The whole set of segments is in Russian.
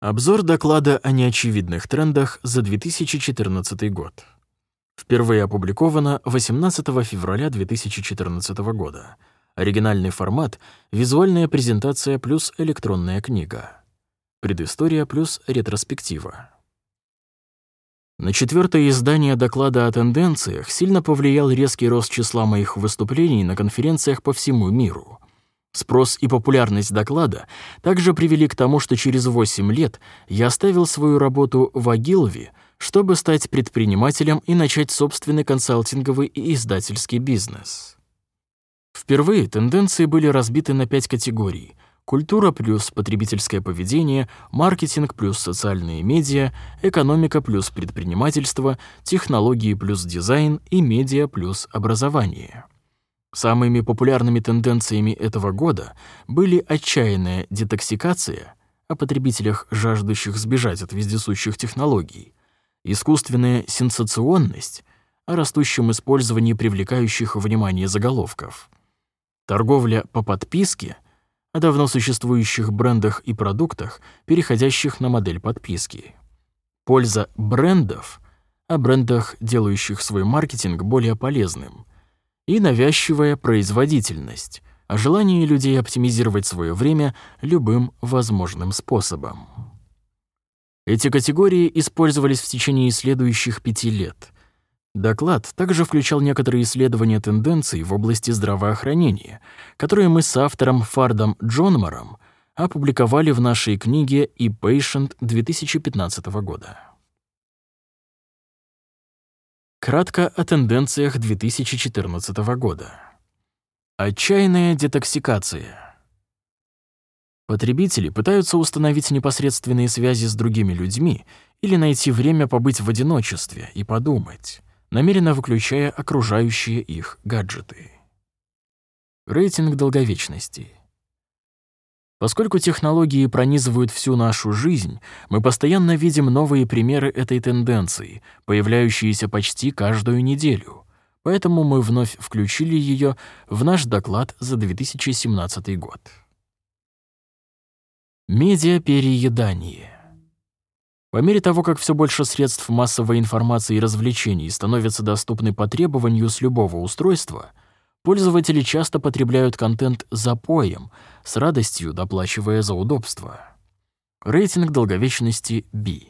Обзор доклада о неочевидных трендах за 2014 год. Впервые опубликовано 18 февраля 2014 года. Оригинальный формат — визуальная презентация плюс электронная книга. Предыстория плюс ретроспектива. На четвертое издание доклада о тенденциях сильно повлиял резкий рост числа моих выступлений на конференциях по всему миру — Спрос и популярность доклада также привели к тому, что через 8 лет я оставил свою работу в Агилове, чтобы стать предпринимателем и начать собственный консалтинговый и издательский бизнес. Впервые тенденции были разбиты на пять категорий — культура плюс потребительское поведение, маркетинг плюс социальные медиа, экономика плюс предпринимательство, технологии плюс дизайн и медиа плюс образование. Самыми популярными тенденциями этого года были отчаянная детоксикация о потребителях, жаждущих сбежать от вездесущих технологий, искусственная сенсационность о растущем использовании привлекающих внимание заголовков, торговля по подписке о давно существующих брендах и продуктах, переходящих на модель подписки, польза брендов о брендах, делающих свой маркетинг более полезным — и навязчивая производительность, о желании людей оптимизировать свое время любым возможным способом. Эти категории использовались в течение следующих пяти лет. Доклад также включал некоторые исследования тенденций в области здравоохранения, которые мы с автором Фардом Джонмаром опубликовали в нашей книге «И Patient» 2015 года. Кратко о тенденциях 2014 года. Отчаянная детоксикация. Потребители пытаются установить непосредственные связи с другими людьми или найти время побыть в одиночестве и подумать, намеренно выключая окружающие их гаджеты. Рейтинг долговечности. Поскольку технологии пронизывают всю нашу жизнь, мы постоянно видим новые примеры этой тенденции, появляющиеся почти каждую неделю. Поэтому мы вновь включили ее в наш доклад за 2017 год. Медиапереедание. По мере того, как все больше средств массовой информации и развлечений становятся доступны по требованию с любого устройства — Пользователи часто потребляют контент запоем, с радостью доплачивая за удобство. Рейтинг долговечности B.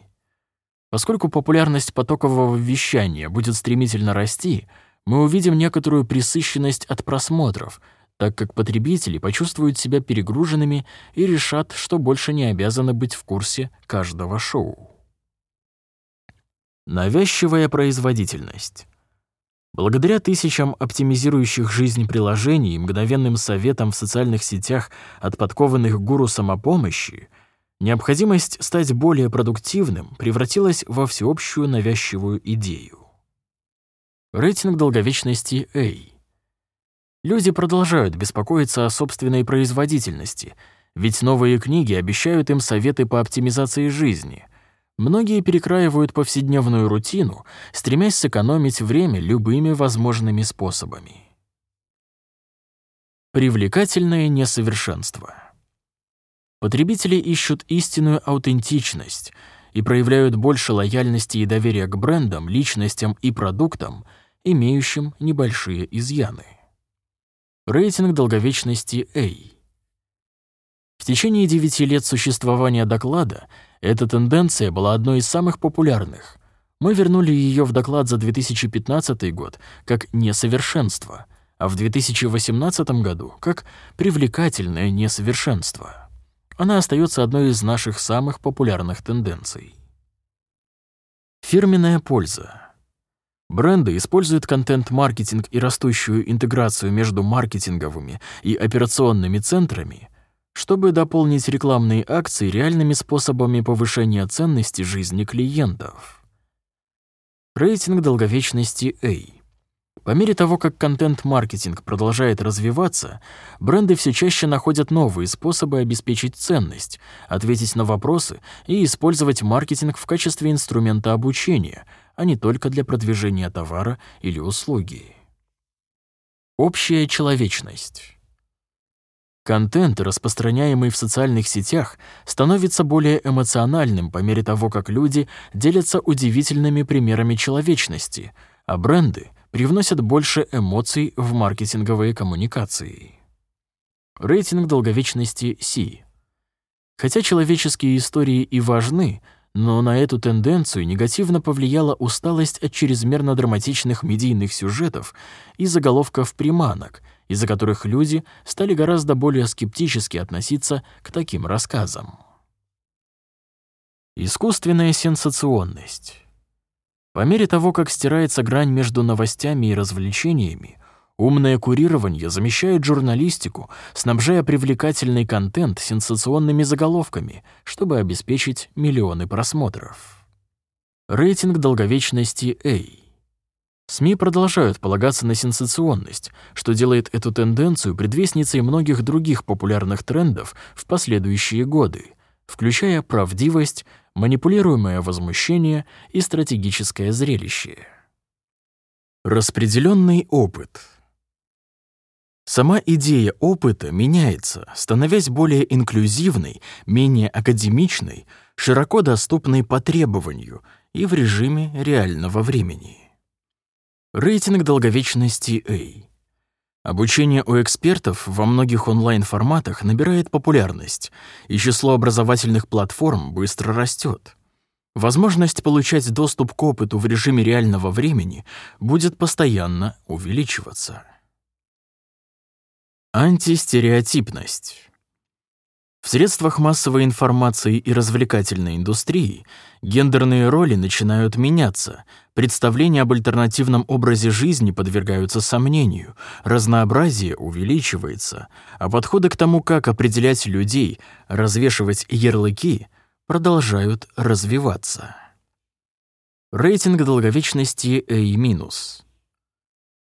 Поскольку популярность потокового вещания будет стремительно расти, мы увидим некоторую пресыщенность от просмотров, так как потребители почувствуют себя перегруженными и решат, что больше не обязаны быть в курсе каждого шоу. Навязчивая производительность. Благодаря тысячам оптимизирующих жизнь приложений и мгновенным советам в социальных сетях от подкованных гуру самопомощи, необходимость стать более продуктивным превратилась во всеобщую навязчивую идею. Рейтинг долговечности A. Люди продолжают беспокоиться о собственной производительности, ведь новые книги обещают им советы по оптимизации жизни — Многие перекраивают повседневную рутину, стремясь сэкономить время любыми возможными способами. Привлекательное несовершенство. Потребители ищут истинную аутентичность и проявляют больше лояльности и доверия к брендам, личностям и продуктам, имеющим небольшие изъяны. Рейтинг долговечности A. В течение девяти лет существования доклада эта тенденция была одной из самых популярных. Мы вернули ее в доклад за 2015 год как несовершенство, а в 2018 году как привлекательное несовершенство. Она остается одной из наших самых популярных тенденций. Фирменная польза. Бренды используют контент-маркетинг и растущую интеграцию между маркетинговыми и операционными центрами – чтобы дополнить рекламные акции реальными способами повышения ценности жизни клиентов. Рейтинг долговечности A. По мере того, как контент-маркетинг продолжает развиваться, бренды все чаще находят новые способы обеспечить ценность, ответить на вопросы и использовать маркетинг в качестве инструмента обучения, а не только для продвижения товара или услуги. Общая человечность. Контент, распространяемый в социальных сетях, становится более эмоциональным по мере того, как люди делятся удивительными примерами человечности, а бренды привносят больше эмоций в маркетинговые коммуникации. Рейтинг долговечности C. Хотя человеческие истории и важны, но на эту тенденцию негативно повлияла усталость от чрезмерно драматичных медийных сюжетов и заголовков приманок, из-за которых люди стали гораздо более скептически относиться к таким рассказам. Искусственная сенсационность. По мере того, как стирается грань между новостями и развлечениями, умное курирование замещает журналистику, снабжая привлекательный контент сенсационными заголовками, чтобы обеспечить миллионы просмотров. Рейтинг долговечности A. СМИ продолжают полагаться на сенсационность, что делает эту тенденцию предвестницей многих других популярных трендов в последующие годы, включая правдивость, манипулируемое возмущение и стратегическое зрелище. Распределенный опыт. Сама идея опыта меняется, становясь более инклюзивной, менее академичной, широко доступной по требованию и в режиме реального времени. Рейтинг долговечности A. Обучение у экспертов во многих онлайн-форматах набирает популярность, и число образовательных платформ быстро растет. Возможность получать доступ к опыту в режиме реального времени будет постоянно увеличиваться. Антистереотипность. В средствах массовой информации и развлекательной индустрии гендерные роли начинают меняться, представления об альтернативном образе жизни подвергаются сомнению, разнообразие увеличивается, а подходы к тому, как определять людей, развешивать ярлыки, продолжают развиваться. Рейтинг долговечности A-.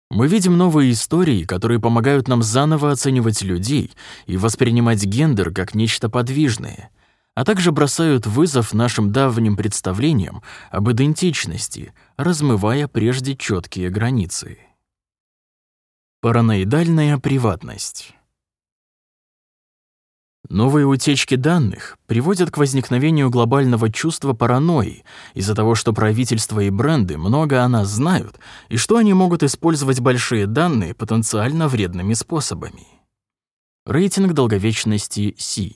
Мы видим новые истории, которые помогают нам заново оценивать людей и воспринимать гендер как нечто подвижное, а также бросают вызов нашим давним представлениям об идентичности, размывая прежде четкие границы. Параноидальная приватность. Новые утечки данных приводят к возникновению глобального чувства паранойи из-за того, что правительства и бренды много о нас знают и что они могут использовать большие данные потенциально вредными способами. Рейтинг долговечности C.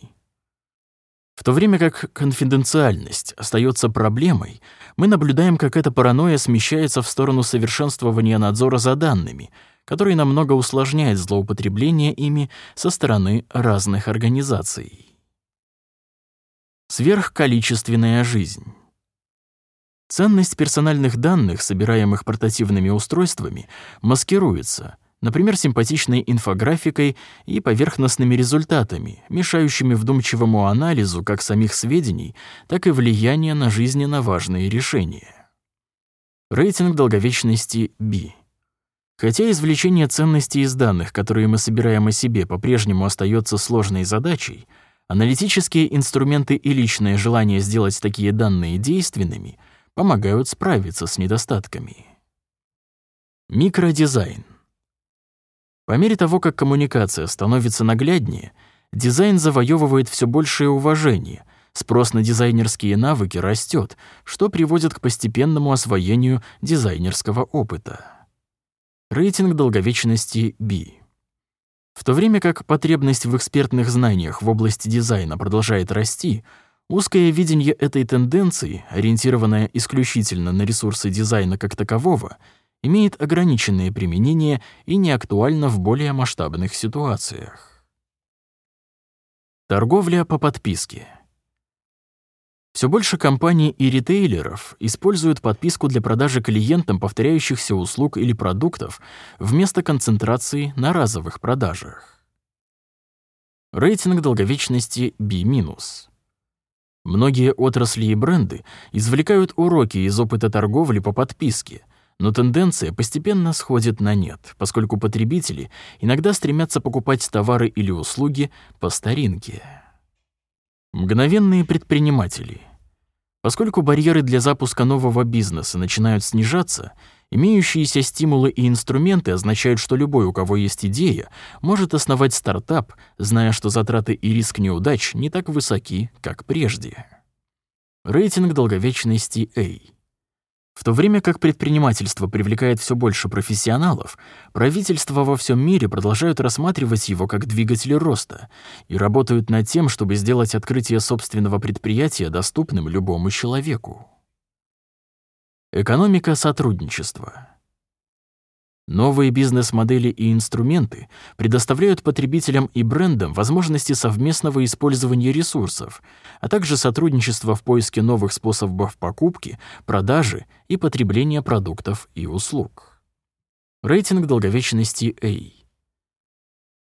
В то время как конфиденциальность остается проблемой, мы наблюдаем, как эта паранойя смещается в сторону совершенствования надзора за данными — который намного усложняет злоупотребление ими со стороны разных организаций. Сверхколичественная жизнь. Ценность персональных данных, собираемых портативными устройствами, маскируется, например, симпатичной инфографикой и поверхностными результатами, мешающими вдумчивому анализу как самих сведений, так и влияния на жизненно важные решения. Рейтинг долговечности B. Хотя извлечение ценностей из данных, которые мы собираем о себе, по-прежнему остается сложной задачей, аналитические инструменты и личное желание сделать такие данные действенными помогают справиться с недостатками. Микродизайн. По мере того, как коммуникация становится нагляднее, дизайн завоевывает все большее уважение, спрос на дизайнерские навыки растет, что приводит к постепенному освоению дизайнерского опыта. Рейтинг долговечности B. В то время как потребность в экспертных знаниях в области дизайна продолжает расти, узкое видение этой тенденции, ориентированное исключительно на ресурсы дизайна как такового, имеет ограниченное применение и не актуально в более масштабных ситуациях. Торговля по подписке. Все больше компаний и ритейлеров используют подписку для продажи клиентам повторяющихся услуг или продуктов вместо концентрации на разовых продажах. Рейтинг долговечности B-. Многие отрасли и бренды извлекают уроки из опыта торговли по подписке, но тенденция постепенно сходит на нет, поскольку потребители иногда стремятся покупать товары или услуги по старинке. Мгновенные предприниматели. Поскольку барьеры для запуска нового бизнеса начинают снижаться, Имеющиеся стимулы и инструменты означают, что любой, у кого есть идея, может основать стартап, зная, что затраты и риск неудач не так высоки, как прежде. Рейтинг долговечности A. В то время как предпринимательство привлекает все больше профессионалов, правительства во всем мире продолжают рассматривать его как двигатель роста и работают над тем, чтобы сделать открытие собственного предприятия доступным любому человеку. Экономика сотрудничества. Новые бизнес-модели и инструменты предоставляют потребителям и брендам возможности совместного использования ресурсов, а также сотрудничества в поиске новых способов покупки, продажи и потребления продуктов и услуг. Рейтинг долговечности A.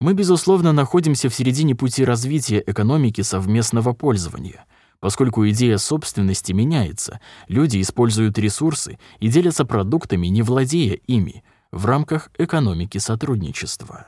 Мы, безусловно, находимся в середине пути развития экономики совместного пользования. Поскольку идея собственности меняется, люди используют ресурсы и делятся продуктами, не владея ими, в рамках экономики сотрудничества.